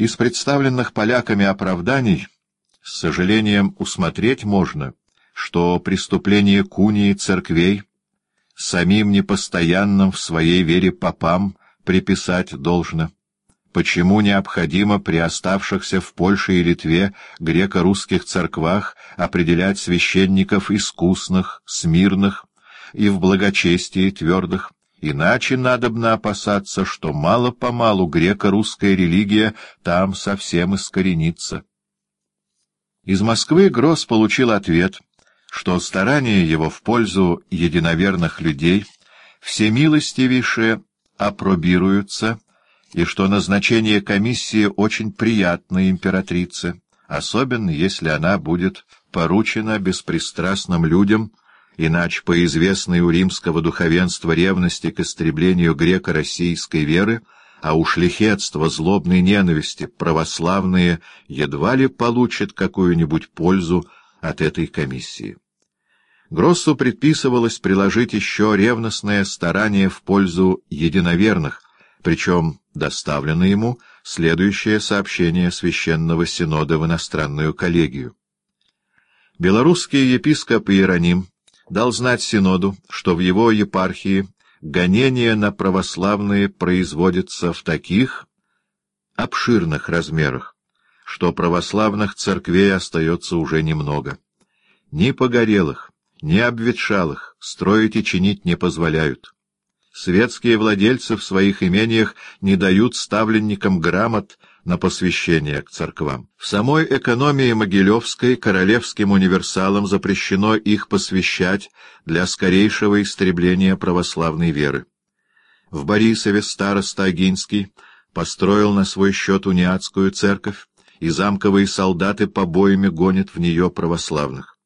Из представленных поляками оправданий с сожалением усмотреть можно, что преступление кунии церквей самим непостоянным в своей вере попам приписать должно. Почему необходимо при оставшихся в Польше и Литве греко-русских церквах определять священников искусных, смирных и в благочестии твердых, Иначе надобно опасаться, что мало-помалу греко-русская религия там совсем искоренится. Из Москвы Гросс получил ответ, что старания его в пользу единоверных людей всемилостивейше опробируются, и что назначение комиссии очень приятно императрице, особенно если она будет поручена беспристрастным людям, иначе по известной у римского духовенства ревности к истреблению греко-российской веры, а у шлихетства злобной ненависти православные едва ли получат какую-нибудь пользу от этой комиссии. Гроссу предписывалось приложить еще ревностное старание в пользу единоверных, причем доставлено ему следующее сообщение Священного Синода в иностранную коллегию. Белорусский епископ Иероним дал знать Синоду, что в его епархии гонения на православные производятся в таких обширных размерах, что православных церквей остается уже немного. Ни погорелых, ни обветшалых строить и чинить не позволяют. Светские владельцы в своих имениях не дают ставленникам грамот на посвящение к церквам. В самой экономии Могилевской королевским универсалам запрещено их посвящать для скорейшего истребления православной веры. В Борисове староста Агинский построил на свой счет униатскую церковь, и замковые солдаты побоями гонят в нее православных.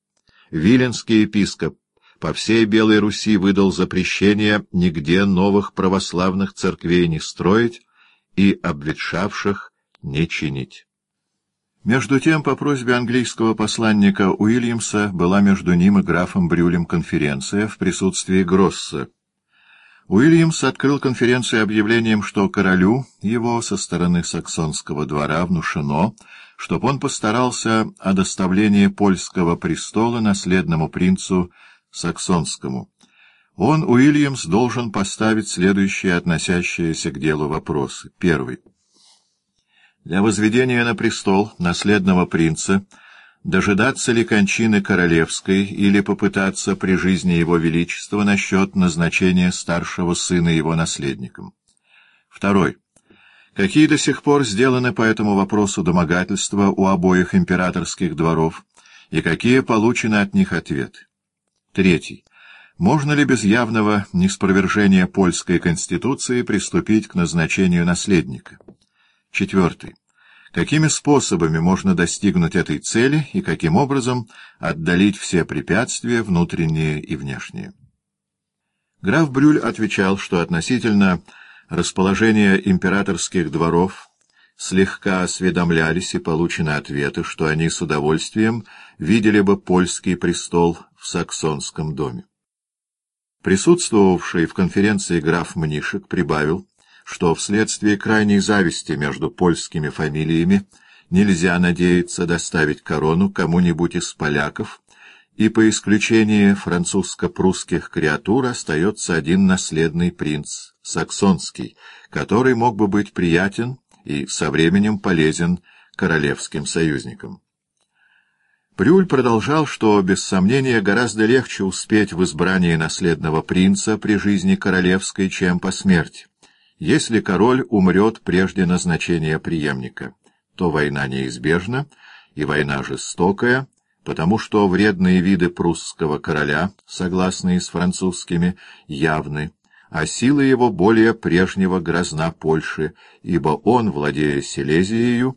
Виленский епископ по всей Белой Руси выдал запрещение нигде новых православных церквей не строить и обветшавших не чинить. Между тем, по просьбе английского посланника Уильямса была между ним и графом Брюлем конференция в присутствии Гросса. Уильямс открыл конференцию объявлением, что королю его со стороны саксонского двора внушено, чтоб он постарался о доставлении польского престола наследному принцу саксонскому. Он, Уильямс, должен поставить следующие относящиеся к делу вопросы. Первый. Для возведения на престол наследного принца дожидаться ли кончины королевской или попытаться при жизни его величества насчет назначения старшего сына его наследником. Второй. Какие до сих пор сделаны по этому вопросу домогательства у обоих императорских дворов и какие получены от них ответы. Третий. Можно ли без явного неспровержения польской конституции приступить к назначению наследника? Четвертый. Какими способами можно достигнуть этой цели и каким образом отдалить все препятствия, внутренние и внешние? Граф Брюль отвечал, что относительно расположения императорских дворов слегка осведомлялись и получены ответы, что они с удовольствием видели бы польский престол в саксонском доме. Присутствовавший в конференции граф Мнишек прибавил, что вследствие крайней зависти между польскими фамилиями нельзя надеяться доставить корону кому-нибудь из поляков, и по исключении французско-прусских креатур остается один наследный принц, саксонский, который мог бы быть приятен и со временем полезен королевским союзникам. Брюль продолжал, что, без сомнения, гораздо легче успеть в избрании наследного принца при жизни королевской, чем по смерти. Если король умрет прежде назначения преемника, то война неизбежна, и война жестокая, потому что вредные виды прусского короля, согласные с французскими, явны, а сила его более прежнего грозна Польши, ибо он, владея Силезией,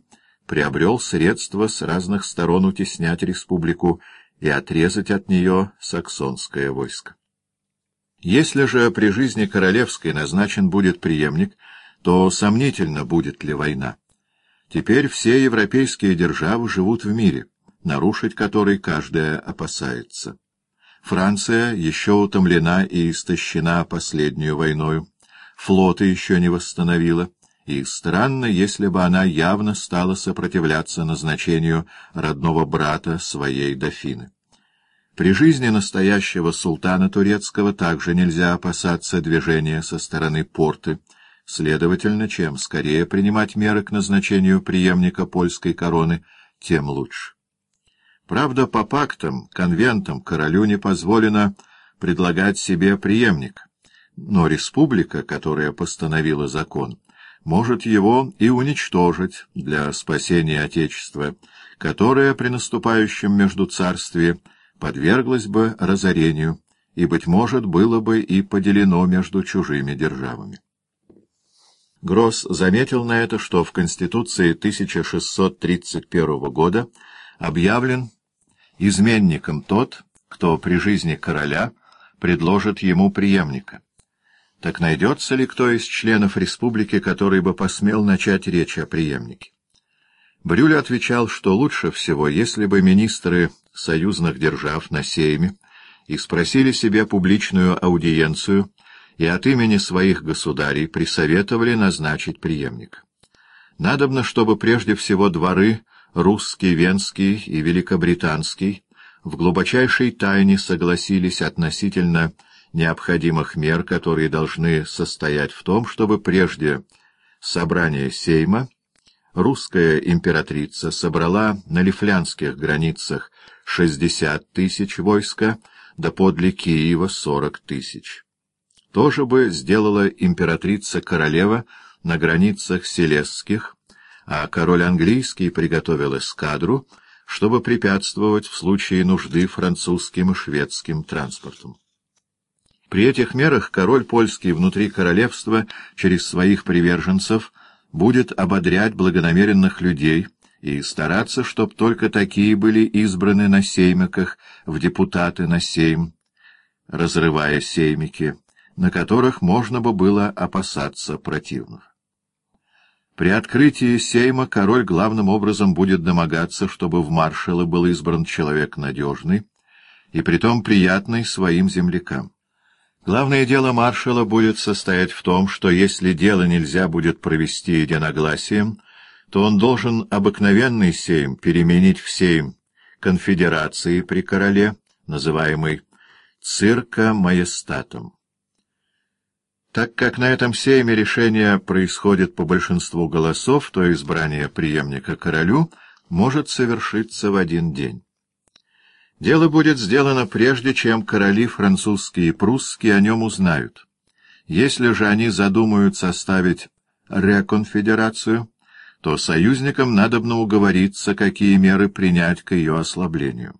приобрел средства с разных сторон утеснять республику и отрезать от нее саксонское войско. Если же при жизни королевской назначен будет преемник, то сомнительно, будет ли война. Теперь все европейские державы живут в мире, нарушить который каждая опасается. Франция еще утомлена и истощена последнюю войною, флоты еще не восстановила, и странно, если бы она явно стала сопротивляться назначению родного брата своей дофины. При жизни настоящего султана турецкого также нельзя опасаться движения со стороны порты, следовательно, чем скорее принимать меры к назначению преемника польской короны, тем лучше. Правда, по пактам, конвентам королю не позволено предлагать себе преемника, но республика, которая постановила закон, может его и уничтожить для спасения Отечества, которое при наступающем между царстве подверглось бы разорению и, быть может, было бы и поделено между чужими державами. Гросс заметил на это, что в Конституции 1631 года объявлен изменником тот, кто при жизни короля предложит ему преемника. Так найдется ли кто из членов республики, который бы посмел начать речь о преемнике? Брюль отвечал, что лучше всего, если бы министры союзных держав на сейме и спросили себе публичную аудиенцию и от имени своих государей присоветовали назначить преемника. Надобно, чтобы прежде всего дворы русский, венский и великобританский в глубочайшей тайне согласились относительно необходимых мер, которые должны состоять в том, чтобы прежде собрания Сейма русская императрица собрала на лифлянских границах 60 тысяч войска, да подле Киева 40 тысяч. То же бы сделала императрица-королева на границах Селесских, а король английский приготовил эскадру, чтобы препятствовать в случае нужды французским и шведским транспортам. При этих мерах король польский внутри королевства через своих приверженцев будет ободрять благонамеренных людей и стараться, чтоб только такие были избраны на сеймиках в депутаты на сейм, разрывая сеймики, на которых можно бы было опасаться противных. При открытии сейма король главным образом будет домогаться, чтобы в маршалы был избран человек надежный и притом приятный своим землякам. Главное дело маршала будет состоять в том, что если дело нельзя будет провести единогласием, то он должен обыкновенный сейм переменить в сейм конфедерации при короле, называемый цирка маестатом. Так как на этом сейме решение происходит по большинству голосов, то избрание преемника королю может совершиться в один день. Дело будет сделано прежде, чем короли французские и прусские о нем узнают. Если же они задумают составить реконфедерацию, то союзникам надобно уговориться, какие меры принять к ее ослаблению.